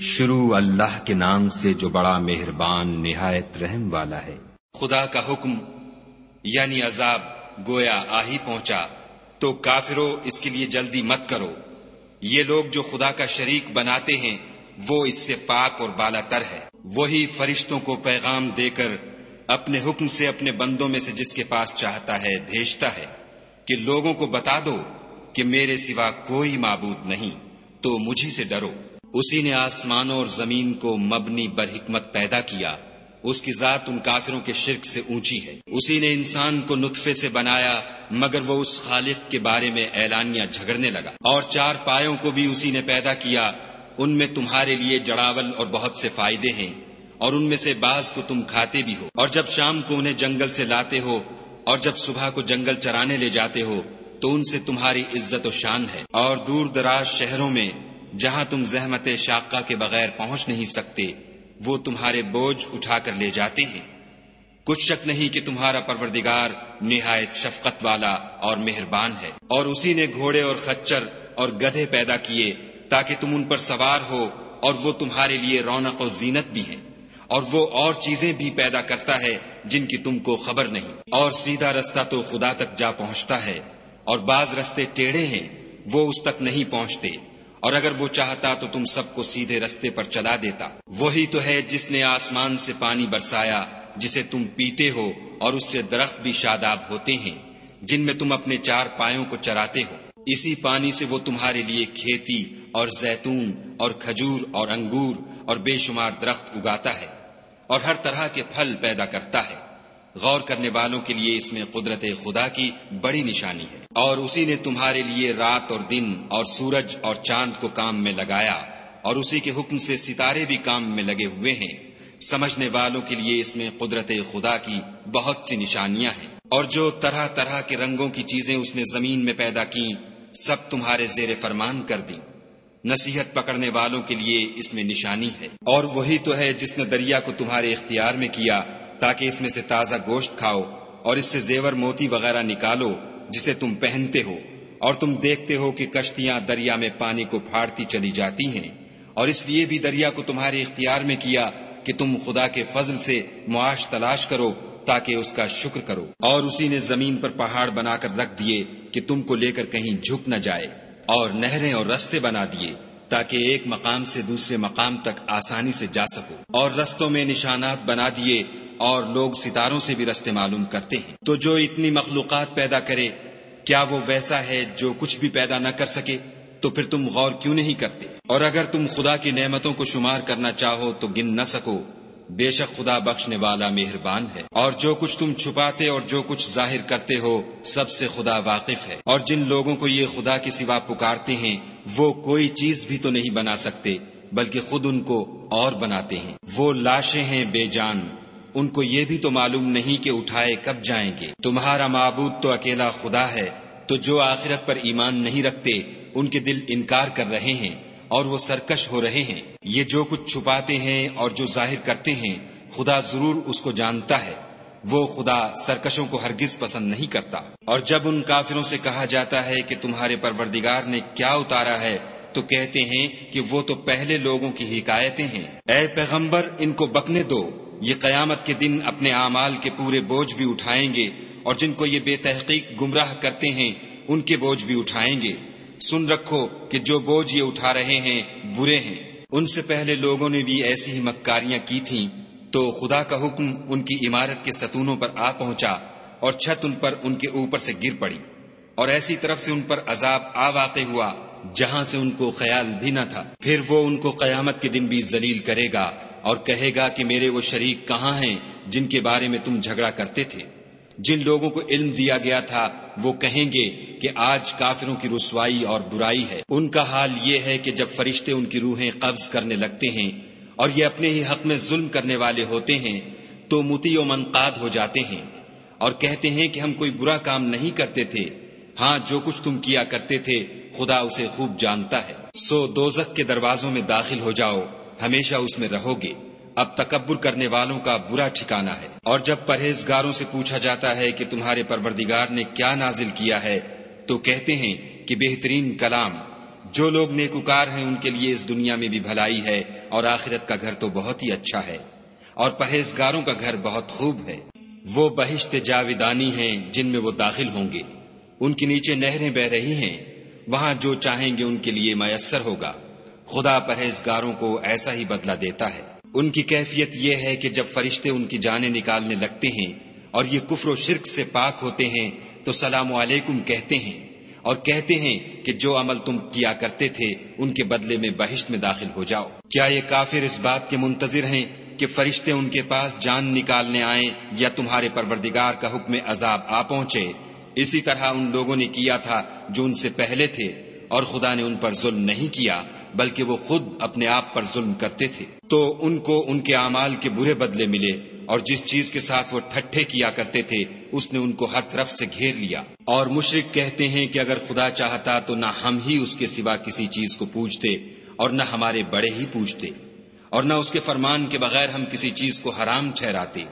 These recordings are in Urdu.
شروع اللہ کے نام سے جو بڑا مہربان، نہایت رحم والا ہے۔ خدا کا حکم یعنی عذاب، گویا آ ہی پہنچا۔ تو کافرو، اس کے لیے جلدی مت کرو۔ یہ لوگ جو خدا کا شریک بناتے ہیں، وہ اس سے پاک اور بالا تر ہے۔ وہی فرشتوں کو پیغام دے کر اپنے حکم سے اپنے بندوں میں سے جس کے پاس چاہتا ہے، بھیجتا ہے۔ کہ لوگوں کو بتا دو کہ میرے سوا کوئی معبود نہیں، تو مجھے سے ڈرو۔ اسی نے آسمانوں اور زمین کو مبنی بر حکمت پیدا کیا۔ اس کی ذات ان کافروں کے شرک سے اونچی ہے۔ اسی نے انسان کو نطفے سے بنایا، مگر وہ اس خالق کے بارے میں اعلانیہ جھگڑنے لگا۔ اور چار پایوں کو بھی اسی نے پیدا کیا۔ ان میں تمہارے لیے جڑاول اور بہت سے فائدے ہیں، اور ان میں سے بعض کو تم کھاتے بھی ہو۔ اور جب شام کو انہیں جنگل سے لاتے ہو، اور جب صبح کو جنگل چرانے لے جاتے ہو، تو ان سے تمہاری عزت و شان ہے۔ اور دور دراز شہروں میں جہاں تم زحمت شاقہ کے بغیر پہنچ نہیں سکتے، وہ تمہارے بوجھ اٹھا کر لے جاتے ہیں۔ کچھ شک نہیں کہ تمہارا پروردگار نہایت شفقت والا اور مہربان ہے۔ اور اسی نے گھوڑے اور خچر اور گدھے پیدا کیے تاکہ تم ان پر سوار ہو اور وہ تمہارے لیے رونق و زینت بھی ہے اور وہ اور چیزیں بھی پیدا کرتا ہے جن کی تم کو خبر نہیں۔ اور سیدھا رستہ تو خدا تک جا پہنچتا ہے اور بعض رستے ٹیڑھے ہیں، وہ اس تک نہیں پہنچتے۔ اور اگر وہ چاہتا تو تم سب کو سیدھے رستے پر چلا دیتا۔ وہی تو ہے جس نے آسمان سے پانی برسایا، جسے تم پیتے ہو اور اس سے درخت بھی شاداب ہوتے ہیں، جن میں تم اپنے چار پایوں کو چراتے ہو۔ اسی پانی سے وہ تمہارے لیے کھیتی اور زیتون اور کھجور اور انگور اور بے شمار درخت اگاتا ہے اور ہر طرح کے پھل پیدا کرتا ہے۔ غور کرنے والوں کے لیے اس میں قدرت خدا کی بڑی نشانی ہے۔ اور اسی نے تمہارے لیے رات اور دن اور سورج اور چاند کو کام میں لگایا اور اسی کے حکم سے ستارے بھی کام میں لگے ہوئے ہیں۔ سمجھنے والوں کے لیے اس میں قدرت خدا کی بہت سی نشانیاں ہیں۔ اور جو طرح طرح کے رنگوں کی چیزیں اس نے زمین میں پیدا کی سب تمہارے زیر فرمان کر دی نصیحت پکڑنے والوں کے لیے اس میں نشانی ہے۔ اور وہی تو ہے جس نے دریا کو تمہارے اختیار میں کیا، تاکہ اس میں سے تازہ گوشت کھاؤ اور اس سے زیور موتی وغیرہ نکالو۔ جسے تم پہنتے ہو اور تم دیکھتے ہو کہ کشتیاں دریا میں پانی کو پھاڑتی چلی جاتی ہیں۔ اور اس لیے بھی دریا کو تمہارے اختیار میں کیا کہ تم خدا کے فضل سے معاش تلاش کرو تاکہ اس کا شکر کرو۔ اور اسی نے زمین پر پہاڑ بنا کر رکھ دیے کہ تم کو لے کر کہیں جھک نہ جائے اور نہریں اور رستے بنا دیے تاکہ ایک مقام سے دوسرے مقام تک آسانی سے جا سکو۔ اور رستوں میں نشانات بنا دیے اور لوگ ستاروں سے بھی رستے معلوم کرتے ہیں۔ تو جو اتنی مخلوقات پیدا کرے، کیا وہ ویسا ہے جو کچھ بھی پیدا نہ کر سکے؟ تو پھر تم غور کیوں نہیں کرتے؟ اور اگر تم خدا کی نعمتوں کو شمار کرنا چاہو تو گن نہ سکو۔ بے شک خدا بخشنے والا مہربان ہے۔ اور جو کچھ تم چھپاتے اور جو کچھ ظاہر کرتے ہو، سب سے خدا واقف ہے۔ اور جن لوگوں کو یہ خدا کی سوا پکارتے ہیں، وہ کوئی چیز بھی تو نہیں بنا سکتے، بلکہ خود ان کو اور بناتے ہیں۔ وہ لاشیں ہیں بے جان۔ ان کو یہ بھی تو معلوم نہیں کہ اٹھائے کب جائیں گے۔ تمہارا معبود تو اکیلا خدا ہے، تو جو آخرت پر ایمان نہیں رکھتے، ان کے دل انکار کر رہے ہیں اور وہ سرکش ہو رہے ہیں۔ یہ جو کچھ چھپاتے ہیں اور جو ظاہر کرتے ہیں، خدا ضرور اس کو جانتا ہے۔ وہ خدا سرکشوں کو ہرگز پسند نہیں کرتا۔ اور جب ان کافروں سے کہا جاتا ہے کہ تمہارے پروردگار نے کیا اتارا ہے، تو کہتے ہیں کہ وہ تو پہلے لوگوں کی حکایتیں ہیں۔ اے پیغمبر، ان کو بکنے دو۔ یہ قیامت کے دن اپنے اعمال کے پورے بوجھ بھی اٹھائیں گے اور جن کو یہ بے تحقیق گمراہ کرتے ہیں، ان کے بوجھ بھی اٹھائیں گے۔ سن رکھو کہ جو بوجھ یہ اٹھا رہے ہیں، برے ہیں۔ ان سے پہلے لوگوں نے بھی ایسی ہی مکاریاں کی تھیں۔ تو خدا کا حکم ان کی عمارت کے ستونوں پر آ پہنچا اور چھت ان پر ان کے اوپر سے گر پڑی۔ اور ایسی طرف سے ان پر عذاب آ واقع ہوا جہاں سے ان کو خیال بھی نہ تھا۔ پھر وہ ان کو قیامت کے دن بھی ذلیل کرے گا اور کہے گا کہ میرے وہ شریک کہاں ہیں جن کے بارے میں تم جھگڑا کرتے تھے۔ جن لوگوں کو علم دیا گیا تھا، وہ کہیں گے کہ آج کافروں کی رسوائی اور برائی ہے۔ ان کا حال یہ ہے کہ جب فرشتے ان کی روحیں قبض کرنے لگتے ہیں اور یہ اپنے ہی حق میں ظلم کرنے والے ہوتے ہیں، تو متی و منقاد ہو جاتے ہیں اور کہتے ہیں کہ ہم کوئی برا کام نہیں کرتے تھے۔ ہاں جو کچھ تم کیا کرتے تھے، خدا اسے خوب جانتا ہے۔ سو دوزک کے دروازوں میں داخل ہو جاؤ، ہمیشہ اس میں رہو گے۔ اب تکبر کرنے والوں کا برا ٹھکانا ہے۔ اور جب پرہیزگاروں سے پوچھا جاتا ہے کہ تمہارے پروردگار نے کیا نازل کیا ہے، تو کہتے ہیں کہ بہترین کلام۔ جو لوگ نیکوکار ہیں، ان کے لیے اس دنیا میں بھی بھلائی ہے، اور آخرت کا گھر تو بہت ہی اچھا ہے۔ اور پرہیزگاروں کا گھر بہت خوب ہے۔ وہ بہشت جاویدانی ہیں جن میں وہ داخل ہوں گے۔ ان کے نیچے نہریں بہ رہی ہیں، وہاں جو چاہیں گے ان کے لیے میسر ہوگا۔ خدا پرہیزگاروں کو ایسا ہی بدلہ دیتا ہے۔ ان کی کیفیت یہ ہے کہ جب فرشتے ان کی جانیں نکالنے لگتے ہیں اور یہ کفر و شرک سے پاک ہوتے ہیں، تو سلام علیکم کہتے ہیں۔ اور کہتے ہیں کہ جو عمل تم کیا کرتے تھے، ان کے بدلے میں بہشت میں داخل ہو جاؤ۔ کیا یہ کافر اس بات کے منتظر ہیں کہ فرشتے ان کے پاس جان نکالنے آئیں یا تمہارے پروردگار کا حکم عذاب آ پہنچے؟ اسی طرح ان لوگوں نے کیا تھا جو ان سے پہلے تھے، اور خدا نے ان پر ظلم نہیں کیا، بلکہ وہ خود اپنے آپ پر ظلم کرتے تھے۔ تو ان کو ان کے اعمال کے برے بدلے ملے، اور جس چیز کے ساتھ وہ ٹھٹھے کیا کرتے تھے، اس نے ان کو ہر طرف سے گھیر لیا۔ اور مشرق کہتے ہیں کہ اگر خدا چاہتا تو نہ ہم ہی اس کے سوا کسی چیز کو پوچھتے اور نہ ہمارے بڑے ہی پوچھتے اور نہ اس کے فرمان کے بغیر ہم کسی چیز کو حرام ٹھہراتے۔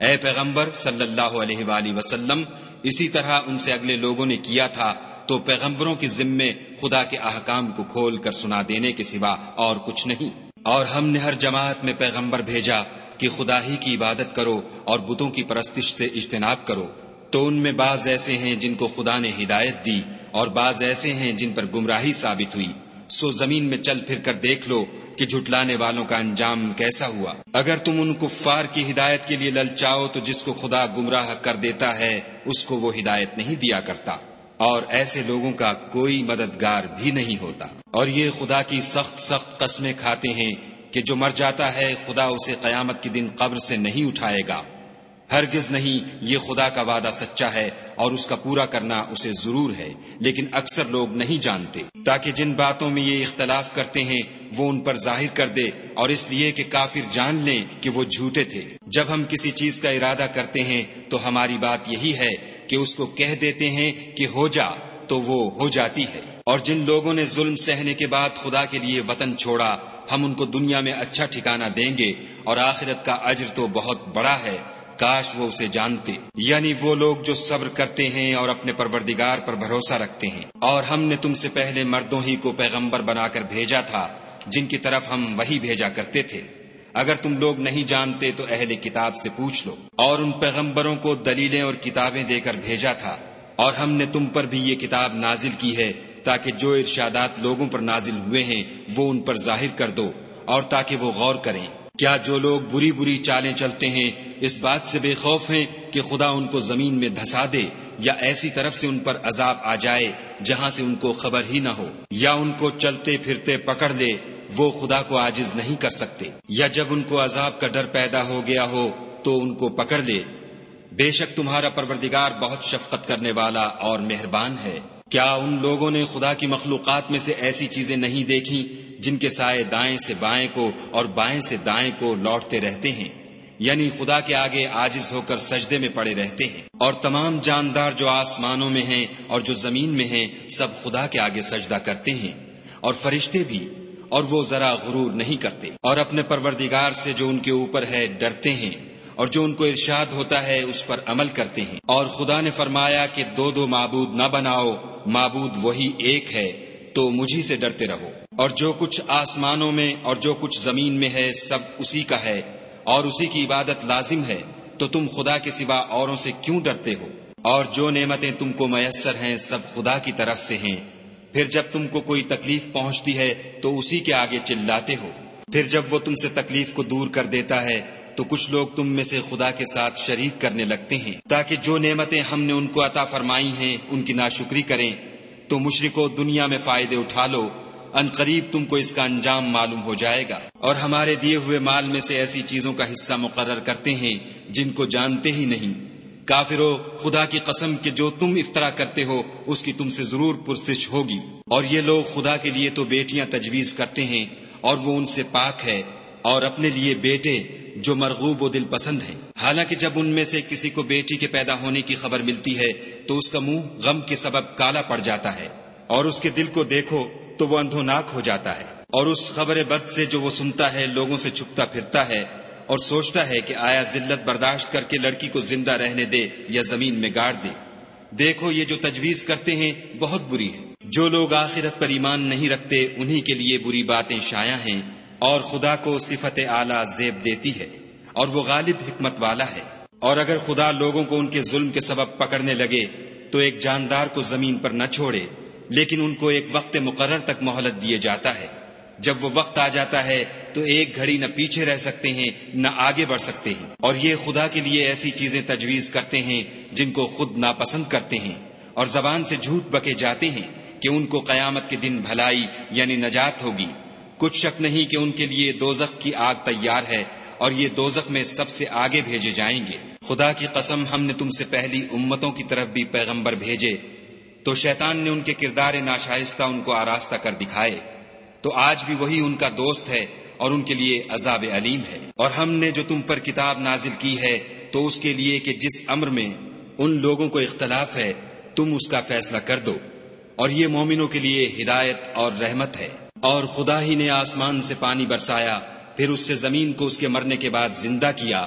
اے پیغمبر صلی اللہ علیہ وآلہ وسلم اسی طرح ان سے اگلے لوگوں نے کیا تھا تو پیغمبروں کے ذمے خدا کے احکام کو کھول کر سنا دینے کے سوا اور کچھ نہیں۔ اور ہم نے ہر جماعت میں پیغمبر بھیجا کہ خدا ہی کی عبادت کرو اور بتوں کی پرستش سے اجتناب کرو۔ تو ان میں بعض ایسے ہیں جن کو خدا نے ہدایت دی اور بعض ایسے ہیں جن پر گمراہی ثابت ہوئی۔ سو زمین میں چل پھر کر دیکھ لو کہ جھٹلانے والوں کا انجام کیسا ہوا۔ اگر تم ان کفار کی ہدایت کے لیے للچاؤ تو جس کو خدا گمراہ کر دیتا ہے، اس کو وہ ہدایت نہیں دیا کرتا۔ اور ایسے لوگوں کا کوئی مددگار بھی نہیں ہوتا۔ اور یہ خدا کی سخت سخت قسمیں کھاتے ہیں کہ جو مر جاتا ہے، خدا اسے قیامت کے دن قبر سے نہیں اٹھائے گا۔ ہرگز نہیں، یہ خدا کا وعدہ سچا ہے اور اس کا پورا کرنا اسے ضرور ہے، لیکن اکثر لوگ نہیں جانتے۔ تاکہ جن باتوں میں یہ اختلاف کرتے ہیں، وہ ان پر ظاہر کر دے اور اس لیے کہ کافر جان لیں کہ وہ جھوٹے تھے۔ جب ہم کسی چیز کا ارادہ کرتے ہیں، تو ہماری بات یہی ہے کہ اس کو کہہ دیتے ہیں کہ ہو جا، تو وہ ہو جاتی ہے۔ اور جن لوگوں نے ظلم سہنے کے بعد خدا کے لیے وطن چھوڑا، ہم ان کو دنیا میں اچھا ٹھکانہ دیں گے اور آخرت کا اجر تو بہت بڑا ہے۔ کاش وہ اسے جانتے۔ یعنی وہ لوگ جو صبر کرتے ہیں اور اپنے پروردگار پر بھروسہ رکھتے ہیں۔ اور ہم نے تم سے پہلے مردوں ہی کو پیغمبر بنا کر بھیجا تھا، جن کی طرف ہم وہی بھیجا کرتے تھے۔ اگر تم لوگ نہیں جانتے تو اہل کتاب سے پوچھ لو۔ اور ان پیغمبروں کو دلیلیں اور کتابیں دے کر بھیجا تھا۔ اور ہم نے تم پر بھی یہ کتاب نازل کی ہے، تاکہ جو ارشادات لوگوں پر نازل ہوئے ہیں، وہ ان پر ظاہر کر دو اور تاکہ وہ غور کریں۔ کیا جو لوگ بری بری چالیں چلتے ہیں، اس بات سے بے خوف ہیں کہ خدا ان کو زمین میں دھسا دے یا ایسی طرف سے ان پر عذاب آ جائے جہاں سے ان کو خبر ہی نہ ہو۔ یا ان کو چلتے پھرتے پکڑ لے، وہ خدا کو آجز نہیں کر سکتے۔ یا جب ان کو عذاب کا ڈر پیدا ہو گیا ہو، تو ان کو پکڑ لے۔ بے شک تمہارا پروردگار بہت شفقت کرنے والا اور مہربان ہے۔ کیا ان لوگوں نے خدا کی مخلوقات میں سے ایسی چیزیں نہیں دیکھی جن کے سائے دائیں سے بائیں کو اور بائیں سے دائیں کو لوٹتے رہتے ہیں۔ یعنی خدا کے آگے آجز ہو کر سجدے میں پڑے رہتے ہیں۔ اور تمام جاندار جو آسمانوں میں ہیں اور جو زمین میں ہیں، سب خدا کے آگے سجدہ کرتے ہیں۔ اور فرشتے بھی، اور وہ ذرا غرور نہیں کرتے۔ اور اپنے پروردگار سے جو ان کے اوپر ہے، ڈرتے ہیں۔ اور جو ان کو ارشاد ہوتا ہے، اس پر عمل کرتے ہیں۔ اور خدا نے فرمایا کہ دو دو معبود نہ بناؤ، معبود وہی ایک ہے، تو مجھے سے ڈرتے رہو۔ اور جو کچھ آسمانوں میں اور جو کچھ زمین میں ہے، سب اسی کا ہے، اور اسی کی عبادت لازم ہے۔ تو تم خدا کے سوا اوروں سے کیوں ڈرتے ہو؟ اور جو نعمتیں تم کو میسر ہیں، سب خدا کی طرف سے ہیں۔ پھر جب تم کو کوئی تکلیف پہنچتی ہے، تو اسی کے آگے چلاتے ہو۔ پھر جب وہ تم سے تکلیف کو دور کر دیتا ہے، تو کچھ لوگ تم میں سے خدا کے ساتھ شریک کرنے لگتے ہیں۔ تاکہ جو نعمتیں ہم نے ان کو عطا فرمائی ہیں، ان کی ناشکری کریں۔ تو مشرقوں دنیا میں فائدے اٹھا لو۔ ان قریب تم کو اس کا انجام معلوم ہو جائے گا۔ اور ہمارے دیے ہوئے مال میں سے ایسی چیزوں کا حصہ مقرر کرتے ہیں جن کو جانتے ہی نہیں۔ کافرو، خدا کی قسم کہ جو تم افطرا کرتے ہو، اس کی تم سے ضرور پرستش ہوگی۔ اور یہ لوگ خدا کے لیے تو بیٹیاں تجویز کرتے ہیں، اور وہ ان سے پاک ہے اور اپنے لیے بیٹے جو مرغوب و دل پسند ہیں۔ حالانکہ جب ان میں سے کسی کو بیٹی کے پیدا ہونے کی خبر ملتی ہے، تو اس کا منہ غم کے سبب کالا پڑ جاتا ہے۔ اور اس کے دل کو دیکھو تو وہ اندھوناک ہو جاتا ہے اور اس خبر بد سے جو وہ سنتا ہے، لوگوں سے چھپتا پھرتا ہے اور سوچتا ہے کہ آیا ذلت برداشت کر کے لڑکی کو زندہ رہنے دے یا زمین میں گاڑ دے۔ دیکھو، یہ جو تجویز کرتے ہیں، بہت بری ہے۔ جو لوگ آخرت پر ایمان نہیں رکھتے، انہی کے لیے بری باتیں شایا ہیں اور خدا کو صفت اعلی زیب دیتی ہے اور وہ غالب حکمت والا ہے۔ اور اگر خدا لوگوں کو ان کے ظلم کے سبب پکڑنے لگے، تو ایک جاندار کو زمین پر نہ چھوڑے۔ لیکن ان کو ایک وقت مقرر تک مہلت دیے جاتا ہے۔ جب وہ وقت آ جاتا ہے تو ایک گھڑی نہ پیچھے رہ سکتے ہیں، نہ آگے بڑھ سکتے ہیں۔ اور یہ خدا کے لیے ایسی چیزیں تجویز کرتے ہیں جن کو خود ناپسند کرتے ہیں۔ اور زبان سے جھوٹ بکے جاتے ہیں کہ ان کو قیامت کے دن بھلائی یعنی نجات ہوگی۔ کچھ شک نہیں کہ ان کے لیے دوزخ کی آگ تیار ہے اور یہ دوزخ میں سب سے آگے بھیجے جائیں گے۔ خدا کی قسم، ہم نے تم سے پہلی امتوں کی طرف بھی پیغمبر بھیجے۔ تو شیطان نے ان کے کردار ناشائستہ ان کو آراستہ کر دکھائے۔ تو آج بھی وہی ان کا دوست ہے اور ان کے لیے عذاب علیم ہے۔ اور ہم نے جو تم پر کتاب نازل کی ہے، تو اس کے لیے کہ جس امر میں ان لوگوں کو اختلاف ہے، تم اس کا فیصلہ کر دو۔ اور یہ مومنوں کے لیے ہدایت اور رحمت ہے۔ اور خدا ہی نے آسمان سے پانی برسایا، پھر اس سے زمین کو اس کے مرنے کے بعد زندہ کیا۔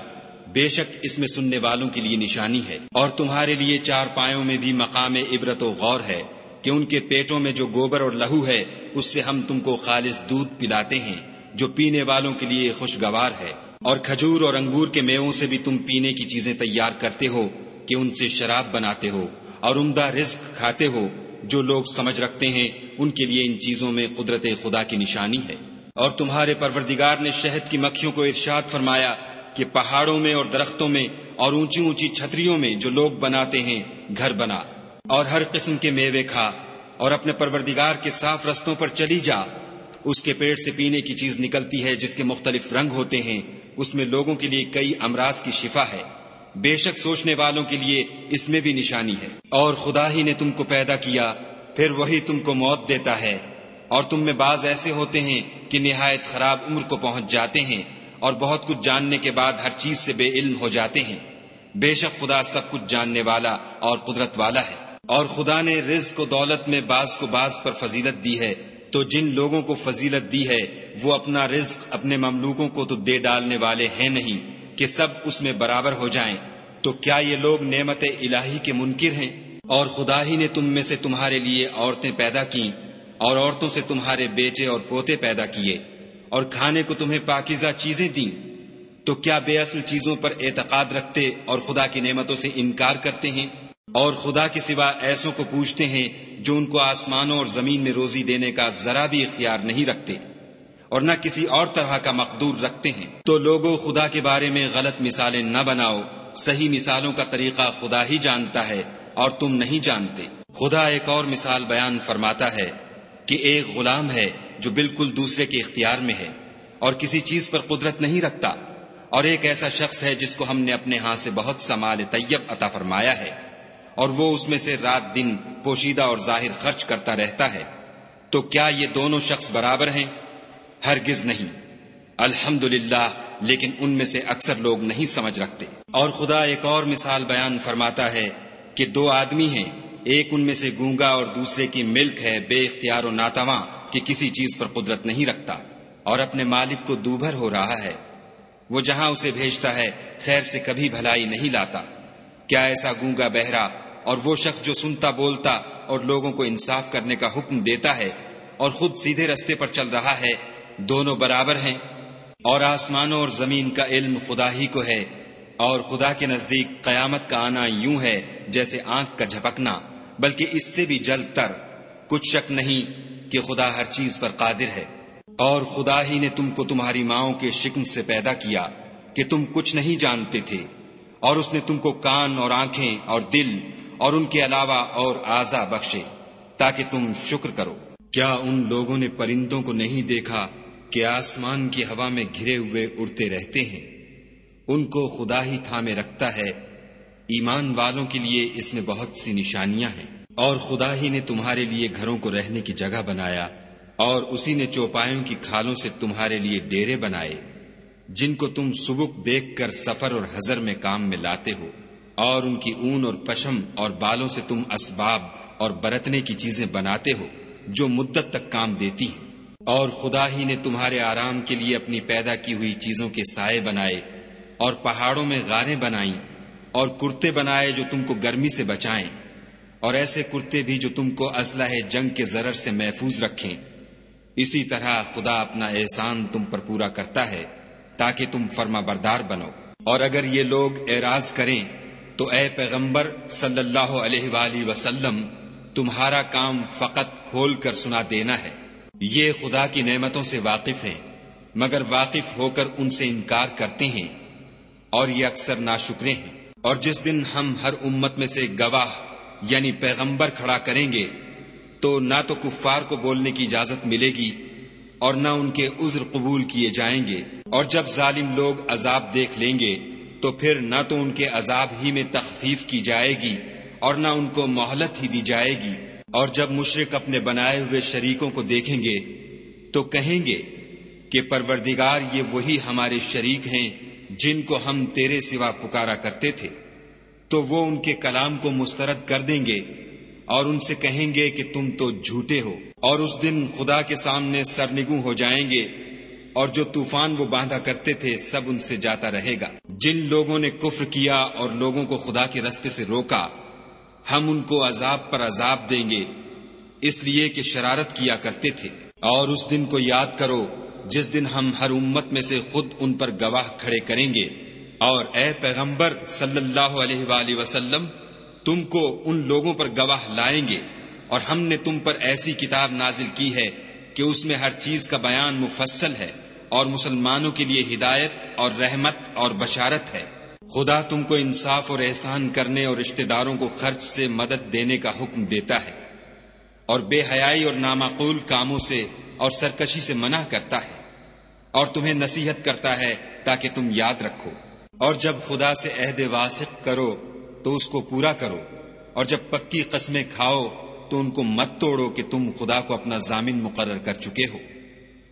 بے شک اس میں سننے والوں کے لیے نشانی ہے اور تمہارے لیے چار پایوں میں بھی مقام عبرت و غور ہے کہ ان کے پیٹوں میں جو گوبر اور لہو ہے، اس سے ہم تم کو خالص دودھ پلاتے ہیں، جو پینے والوں کے لیے خوشگوار ہے۔ اور کھجور اور انگور کے میووں سے بھی تم پینے کی چیزیں تیار کرتے ہو کہ ان سے شراب بناتے ہو اور عمدہ رزق کھاتے ہو، جو لوگ سمجھ رکھتے ہیں ان کے لیے ان چیزوں میں قدرت خدا کی نشانی ہے۔ اور تمہارے پروردگار نے شہد کی مکھیوں کو ارشاد فرمایا کہ پہاڑوں میں اور درختوں میں اور اونچی اونچی چھتریوں میں جو لوگ بناتے ہیں، گھر بنا۔ اور ہر قسم کے میوے کھا، اور اپنے پروردگار کے صاف رستوں پر چلی جا۔ اس کے پیٹ سے پینے کی چیز نکلتی ہے جس کے مختلف رنگ ہوتے ہیں۔ اس میں لوگوں کے لیے کئی امراض کی شفا ہے۔ بے شک سوچنے والوں کے لیے اس میں بھی نشانی ہے۔ اور خدا ہی نے تم کو پیدا کیا، پھر وہی تم کو موت دیتا ہے۔ اور تم میں بعض ایسے ہوتے ہیں کہ نہایت خراب عمر کو پہنچ جاتے ہیں۔ اور بہت کچھ جاننے کے بعد ہر چیز سے بے علم ہو جاتے ہیں۔ بے شک خدا سب کچھ جاننے والا اور قدرت والا ہے۔ اور خدا نے رزق و دولت میں بعض کو بعض پر فضیلت دی ہے۔ تو جن لوگوں کو فضیلت دی ہے، وہ اپنا رزق اپنے مملوکوں کو تو دے ڈالنے والے ہیں نہیں کہ سب اس میں برابر ہو جائیں۔ تو کیا یہ لوگ نعمت الہی کے منکر ہیں؟ اور خدا ہی نے تم میں سے تمہارے لیے عورتیں پیدا کی اور عورتوں سے تمہارے بیٹے اور پوتے پیدا کیے۔ اور کھانے کو تمہیں پاکیزہ چیزیں دیں، تو کیا بے اصل چیزوں پر اعتقاد رکھتے اور خدا کی نعمتوں سے انکار کرتے ہیں؟ اور خدا کے سوا ایسوں کو پوچھتے ہیں جو ان کو آسمانوں اور زمین میں روزی دینے کا ذرا بھی اختیار نہیں رکھتے اور نہ کسی اور طرح کا مقدور رکھتے ہیں۔ تو لوگوں خدا کے بارے میں غلط مثالیں نہ بناؤ۔ صحیح مثالوں کا طریقہ خدا ہی جانتا ہے اور تم نہیں جانتے۔ خدا ایک اور مثال بیان فرماتا ہے کہ ایک غلام ہے جو بالکل دوسرے کے اختیار میں ہے اور کسی چیز پر قدرت نہیں رکھتا اور ایک ایسا شخص ہے جس کو ہم نے اپنے ہاں سے بہت سا مال طیب عطا فرمایا ہے اور وہ اس میں سے رات دن پوشیدہ اور ظاہر خرچ کرتا رہتا ہے، تو کیا یہ دونوں شخص برابر ہیں؟ ہرگز نہیں۔ الحمد لیکن ان میں سے اکثر لوگ نہیں سمجھ رکھتے۔ اور خدا ایک اور مثال بیان فرماتا ہے کہ دو آدمی ہیں، ایک ان میں سے گونگا اور دوسرے کی ملک ہے بے اختیار و ناتواں۔ کہ کسی چیز پر قدرت نہیں رکھتا اور اپنے مالک کو دوبھر ہو رہا ہے۔ وہ جہاں اسے بھیجتا ہے، خیر سے کبھی بھلائی نہیں لاتا۔ کیا ایسا گونگا بہرا اور وہ شخص جو سنتا بولتا اور لوگوں کو انصاف کرنے کا حکم دیتا ہے اور خود سیدھے رستے پر چل رہا ہے، دونوں برابر ہیں۔ اور آسمانوں اور زمین کا علم خدا ہی کو ہے۔ اور خدا کے نزدیک قیامت کا آنا یوں ہے جیسے آنکھ کا جھپکنا، بلکہ اس سے بھی جلد تر، کچھ شک نہیں کہ خدا ہر چیز پر قادر ہے، اور خدا ہی نے تم کو تمہاری ماؤں کے شکم سے پیدا کیا کہ تم کچھ نہیں جانتے تھے، اور اس نے تم کو کان اور آنکھیں اور دل اور ان کے علاوہ اور آزا بخشے، تاکہ تم شکر کرو۔ کیا ان لوگوں نے پرندوں کو نہیں دیکھا کہ آسمان کی ہوا میں گھرے ہوئے اڑتے رہتے ہیں؟ ان کو خدا ہی تھامے رکھتا ہے، ایمان والوں کے لیے اس میں بہت سی نشانیاں ہیں۔ اور خدا ہی نے تمہارے لیے گھروں کو رہنے کی جگہ بنایا، اور اسی نے چوپایوں کی کھالوں سے تمہارے لیے ڈیرے بنائے، جن کو تم سبک دیکھ کر سفر اور حضر میں کام میں لاتے ہو، اور ان کی اون اور پشم اور بالوں سے تم اسباب اور برتنے کی چیزیں بناتے ہو، جو مدت تک کام دیتی ہیں۔ اور خدا ہی نے تمہارے آرام کے لیے اپنی پیدا کی ہوئی چیزوں کے سائے بنائے، اور پہاڑوں میں غاریں بنائیں، اور کرتے بنائے جو تم کو گرمی سے بچائیں۔ اور ایسے کرتے بھی جو تم کو اسلحہ جنگ کے ضرر سے محفوظ رکھیں۔ اسی طرح خدا اپنا احسان تم پر پورا کرتا ہے تاکہ تم فرما بردار بنو۔ اور اگر یہ لوگ اعراض کریں تو اے پیغمبر صلی اللہ علیہ وآلہ وسلم، تمہارا کام فقط کھول کر سنا دینا ہے۔ یہ خدا کی نعمتوں سے واقف ہیں، مگر واقف ہو کر ان سے انکار کرتے ہیں اور یہ اکثر ناشکرے ہیں۔ اور جس دن ہم ہر امت میں سے گواہ یعنی پیغمبر کھڑا کریں گے، تو نہ تو کفار کو بولنے کی اجازت ملے گی اور نہ ان کے عذر قبول کیے جائیں گے۔ اور جب ظالم لوگ عذاب دیکھ لیں گے، تو پھر نہ تو ان کے عذاب ہی میں تخفیف کی جائے گی اور نہ ان کو مہلت ہی دی جائے گی۔ اور جب مشرق اپنے بنائے ہوئے شریکوں کو دیکھیں گے، تو کہیں گے کہ پروردگار یہ وہی ہمارے شریک ہیں جن کو ہم تیرے سوا پکارا کرتے تھے۔ تو وہ ان کے کلام کو مسترد کر دیں گے اور ان سے کہیں گے کہ تم تو جھوٹے ہو اور اس دن خدا کے سامنے سرنگو ہو جائیں گے اور جو طوفان وہ باندھا کرتے تھے سب ان سے جاتا رہے گا۔ جن لوگوں نے کفر کیا اور لوگوں کو خدا کے رستے سے روکا، ہم ان کو عذاب پر عذاب دیں گے، اس لیے کہ شرارت کیا کرتے تھے۔ اور اس دن کو یاد کرو، جس دن ہم ہر امت میں سے خود ان پر گواہ کھڑے کریں گے اور اے پیغمبر صلی اللہ علیہ وآلہ وسلم، تم کو ان لوگوں پر گواہ لائیں گے، اور ہم نے تم پر ایسی کتاب نازل کی ہے کہ اس میں ہر چیز کا بیان مفصل ہے اور مسلمانوں کے لیے ہدایت اور رحمت اور بشارت ہے۔ خدا تم کو انصاف اور احسان کرنے اور رشتہ داروں کو خرچ سے مدد دینے کا حکم دیتا ہے، اور بے حیائی اور نامعقول کاموں سے اور سرکشی سے منع کرتا ہے، اور تمہیں نصیحت کرتا ہے تاکہ تم یاد رکھو۔ اور جب خدا سے عہد واسق کرو تو اس کو پورا کرو، اور جب پکی قسمیں کھاؤ تو ان کو مت توڑو کہ تم خدا کو اپنا ضامن مقرر کر چکے ہو۔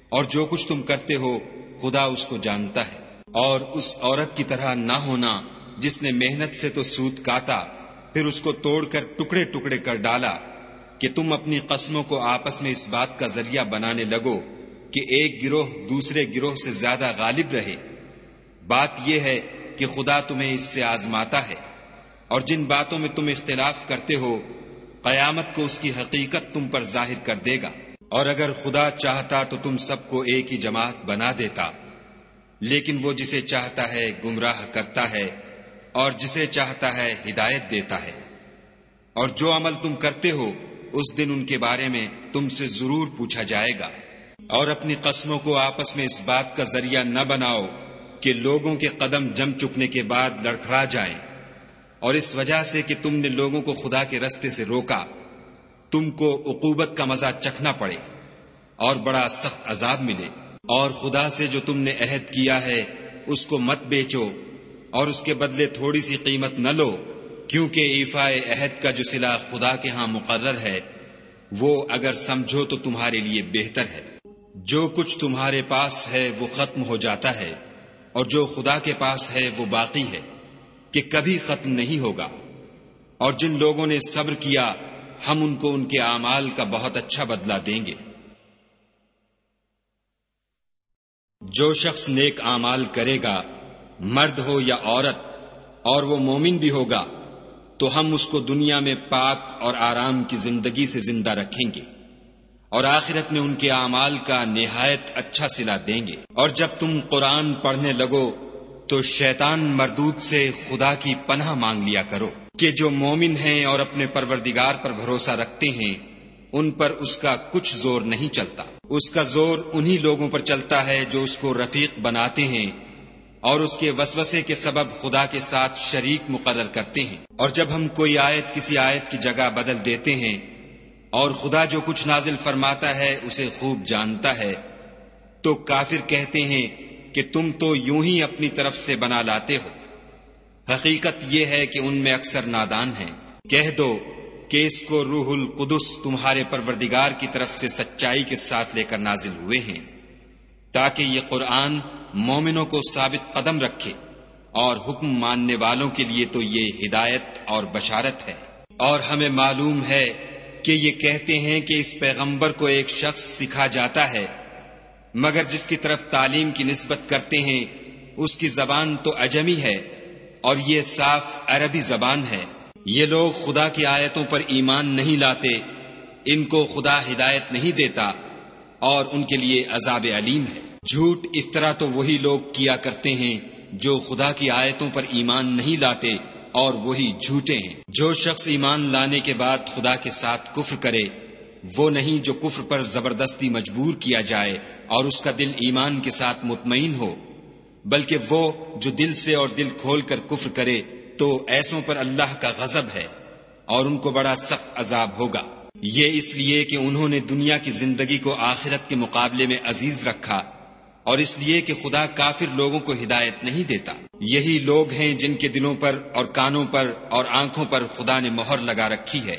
اور جو کچھ تم کرتے ہو، خدا اس کو جانتا ہے۔ اور اس عورت کی طرح نہ ہونا جس نے محنت سے تو سوت کاتا، پھر اس کو توڑ کر ٹکڑے ٹکڑے کر ڈالا کہ تم اپنی قسموں کو آپس میں اس بات کا ذریعہ بنانے لگو کہ ایک گروہ دوسرے گروہ سے زیادہ غالب رہے۔ بات یہ ہے کہ خدا تمہیں اس سے آزماتا ہے اور جن باتوں میں تم اختلاف کرتے ہو، قیامت کو اس کی حقیقت تم پر ظاہر کر دے گا۔ اور اگر خدا چاہتا تو تم سب کو ایک ہی جماعت بنا دیتا، لیکن وہ جسے چاہتا ہے گمراہ کرتا ہے اور جسے چاہتا ہے ہدایت دیتا ہے۔ اور جو عمل تم کرتے ہو، اس دن ان کے بارے میں تم سے ضرور پوچھا جائے گا۔ اور اپنی قسموں کو آپس میں اس بات کا ذریعہ نہ بناؤ کہ لوگوں کے قدم جم چکنے کے بعد لڑکھڑا جائیں۔ اور اس وجہ سے کہ تم نے لوگوں کو خدا کے رستے سے روکا، تم کو عقوبت کا مزہ چکھنا پڑے اور بڑا سخت عذاب ملے۔ اور خدا سے جو تم نے عہد کیا ہے، اس کو مت بیچو اور اس کے بدلے تھوڑی سی قیمت نہ لو، کیونکہ ایفا عہد کا جو سلا خدا کے ہاں مقرر ہے، وہ اگر سمجھو تو تمہارے لیے بہتر ہے۔ جو کچھ تمہارے پاس ہے، وہ ختم ہو جاتا ہے۔ اور جو خدا کے پاس ہے وہ باقی ہے، کہ کبھی ختم نہیں ہوگا۔ اور جن لوگوں نے صبر کیا، ہم ان کو ان کے اعمال کا بہت اچھا بدلہ دیں گے۔ جو شخص نیک اعمال کرے گا، مرد ہو یا عورت، اور وہ مومن بھی ہوگا، تو ہم اس کو دنیا میں پاک اور آرام کی زندگی سے زندہ رکھیں گے۔ اور آخرت میں ان کے اعمال کا نہایت اچھا سلا دیں گے۔ اور جب تم قرآن پڑھنے لگو، تو شیطان مردود سے خدا کی پناہ مانگ لیا کرو کہ جو مومن ہیں اور اپنے پروردگار پر بھروسہ رکھتے ہیں، ان پر اس کا کچھ زور نہیں چلتا۔ اس کا زور انہی لوگوں پر چلتا ہے جو اس کو رفیق بناتے ہیں اور اس کے وسوسے کے سبب خدا کے ساتھ شریک مقرر کرتے ہیں۔ اور جب ہم کوئی آیت کسی آیت کی جگہ بدل دیتے ہیں اور خدا جو کچھ نازل فرماتا ہے اسے خوب جانتا ہے۔ تو کافر کہتے ہیں کہ تم تو یوں ہی اپنی طرف سے بنا لاتے ہو۔ حقیقت یہ ہے کہ ان میں اکثر نادان ہیں۔ کہہ دو کہ اس کو روح القدس تمہارے پروردگار کی طرف سے سچائی کے ساتھ لے کر نازل ہوئے ہیں۔ تاکہ یہ قرآن مومنوں کو ثابت قدم رکھے اور حکم ماننے والوں کے لیے تو یہ ہدایت اور بشارت ہے۔ اور ہمیں معلوم ہے کہ یہ کہتے ہیں کہ اس پیغمبر کو ایک شخص سکھا جاتا ہے، مگر جس کی طرف تعلیم کی نسبت کرتے ہیں، اس کی زبان تو اجمی ہے اور یہ صاف عربی زبان ہے۔ یہ لوگ خدا کی آیتوں پر ایمان نہیں لاتے، ان کو خدا ہدایت نہیں دیتا اور ان کے لیے عذاب علیم ہے۔ جھوٹ افطرا تو وہی لوگ کیا کرتے ہیں جو خدا کی آیتوں پر ایمان نہیں لاتے اور وہی جھوٹے ہیں۔ جو شخص ایمان لانے کے بعد خدا کے ساتھ کفر کرے، وہ نہیں جو کفر پر زبردستی مجبور کیا جائے اور اس کا دل ایمان کے ساتھ مطمئن ہو، بلکہ وہ جو دل سے اور دل کھول کر کفر کرے، تو ایسوں پر اللہ کا غضب ہے اور ان کو بڑا سخت عذاب ہوگا۔ یہ اس لیے کہ انہوں نے دنیا کی زندگی کو آخرت کے مقابلے میں عزیز رکھا اور اس لیے کہ خدا کافر لوگوں کو ہدایت نہیں دیتا۔ یہی لوگ ہیں جن کے دلوں پر اور کانوں پر اور آنکھوں پر خدا نے مہر لگا رکھی ہے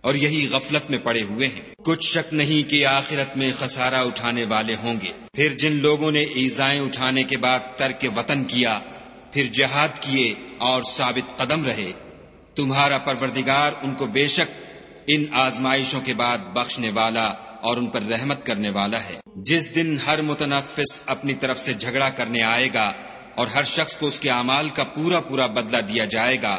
اور یہی غفلت میں پڑے ہوئے ہیں۔ کچھ شک نہیں کہ آخرت میں خسارہ اٹھانے والے ہوں گے۔ پھر جن لوگوں نے ایزائیں اٹھانے کے بعد ترک وطن کیا، پھر جہاد کیے اور ثابت قدم رہے، تمہارا پروردگار ان کو بے شک ان آزمائشوں کے بعد بخشنے والا اور ان پر رحمت کرنے والا ہے۔ جس دن ہر متنفس اپنی طرف سے جھگڑا کرنے آئے گا اور ہر شخص کو اس کے اعمال کا پورا پورا بدلہ دیا جائے گا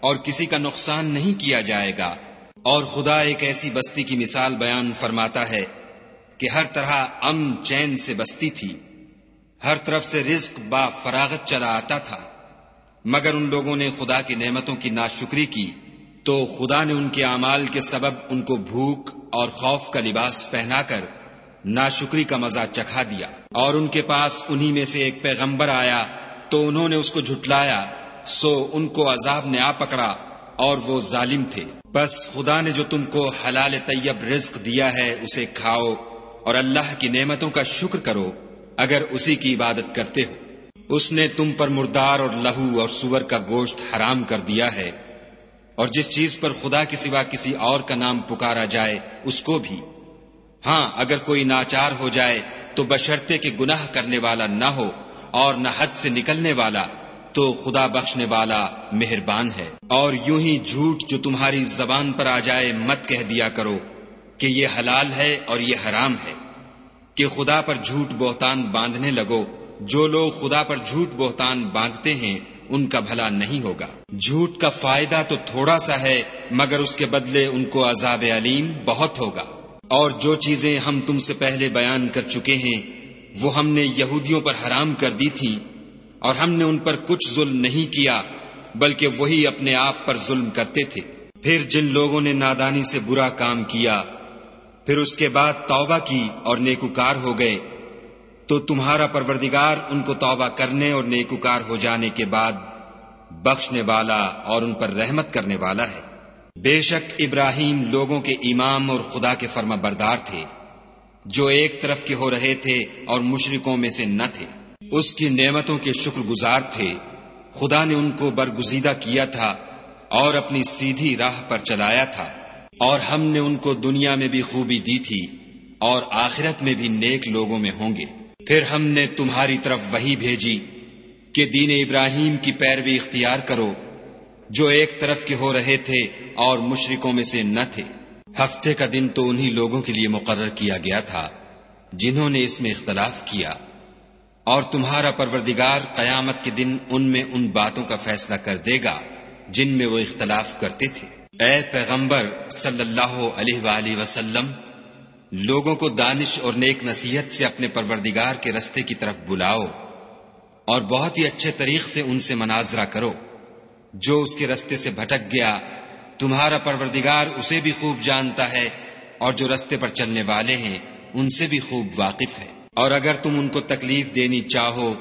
اور کسی کا نقصان نہیں کیا جائے گا۔ اور خدا ایک ایسی بستی کی مثال بیان فرماتا ہے کہ ہر طرح امن چین سے بستی تھی۔ ہر طرف سے رزق با فراغت چلا آتا تھا۔ مگر ان لوگوں نے خدا کی نعمتوں کی ناشکری کی تو خدا نے ان کے اعمال کے سبب ان کو بھوک اور خوف کا لباس پہنا کر ناشکری کا مزہ چکھا دیا اور ان کے پاس انہی میں سے ایک پیغمبر آیا تو انہوں نے اس کو جھٹلایا سو ان کو عذاب نے آ پکڑا اور وہ ظالم تھے۔ بس خدا نے جو تم کو حلال طیب رزق دیا ہے اسے کھاؤ اور اللہ کی نعمتوں کا شکر کرو اگر اسی کی عبادت کرتے ہو۔ اس نے تم پر مردار اور لہو اور سور کا گوشت حرام کر دیا ہے اور جس چیز پر خدا کے سوا کسی اور کا نام پکارا جائے اس کو بھی۔ ہاں اگر کوئی ناچار ہو جائے تو بشرتے کے گناہ کرنے والا نہ ہو اور نہ حد سے نکلنے والا، تو خدا بخشنے والا مہربان ہے۔ اور یوں ہی جھوٹ جو تمہاری زبان پر آ جائے مت کہہ دیا کرو کہ یہ حلال ہے اور یہ حرام ہے۔ کہ خدا پر جھوٹ بہتان باندھنے لگو، جو لوگ خدا پر جھوٹ بہتان باندھتے ہیں، ان کا بھلا نہیں ہوگا۔ جھوٹ کا فائدہ تو تھوڑا سا ہے، مگر اس کے بدلے ان کو عذاب علیم بہت ہوگا۔ اور جو چیزیں ہم تم سے پہلے بیان کر چکے ہیں، وہ ہم نے یہودیوں پر حرام کر دی تھی اور ہم نے ان پر کچھ ظلم نہیں کیا، بلکہ وہی اپنے آپ پر ظلم کرتے تھے۔ پھر جن لوگوں نے نادانی سے برا کام کیا، پھر اس کے بعد توبہ کی اور نیکوکار ہو گئے۔ تو تمہارا پروردگار ان کو توبہ کرنے اور نیکوکار ہو جانے کے بعد بخشنے والا اور ان پر رحمت کرنے والا ہے۔ بے شک ابراہیم لوگوں کے امام اور خدا کے فرما بردار تھے، جو ایک طرف کے ہو رہے تھے اور مشرکوں میں سے نہ تھے۔ اس کی نعمتوں کے شکر گزار تھے۔ خدا نے ان کو برگزیدہ کیا تھا اور اپنی سیدھی راہ پر چلایا تھا۔ اور ہم نے ان کو دنیا میں بھی خوبی دی تھی اور آخرت میں بھی نیک لوگوں میں ہوں گے۔ پھر ہم نے تمہاری طرف وہی بھیجی کہ دین ابراہیم کی پیروی اختیار کرو جو ایک طرف کے ہو رہے تھے اور مشرکوں میں سے نہ تھے۔ ہفتے کا دن تو انہی لوگوں کے لیے مقرر کیا گیا تھا، جنہوں نے اس میں اختلاف کیا۔ اور تمہارا پروردگار قیامت کے دن ان میں ان باتوں کا فیصلہ کر دے گا، جن میں وہ اختلاف کرتے تھے۔ اے پیغمبر صلی اللہ علیہ وآلہ وسلم، لوگوں کو دانش اور نیک نصیحت سے اپنے پروردگار کے رستے کی طرف بلاؤ اور بہت ہی اچھے طریق سے ان سے مناظرہ کرو۔ جو اس کے رستے سے بھٹک گیا، تمہارا پروردگار اسے بھی خوب جانتا ہے اور جو رستے پر چلنے والے ہیں، ان سے بھی خوب واقف ہے۔ اور اگر تم ان کو تکلیف دینی چاہو،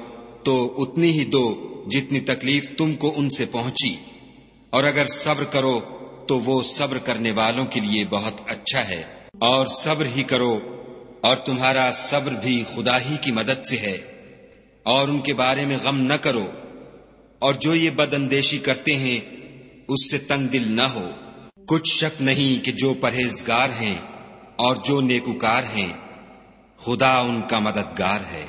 تو اتنی ہی دو جتنی تکلیف تم کو ان سے پہنچی۔ اور اگر صبر کرو، تو وہ صبر کرنے والوں کے لیے بہت اچھا ہے۔ اور صبر ہی کرو، اور تمہارا صبر بھی خدا ہی کی مدد سے ہے۔ اور ان کے بارے میں غم نہ کرو۔ اور جو یہ بد اندیشی کرتے ہیں، اس سے تنگ دل نہ ہو۔ کچھ شک نہیں کہ جو پرہیزگار ہیں اور جو نیکوکار ہیں، خدا ان کا مددگار ہے۔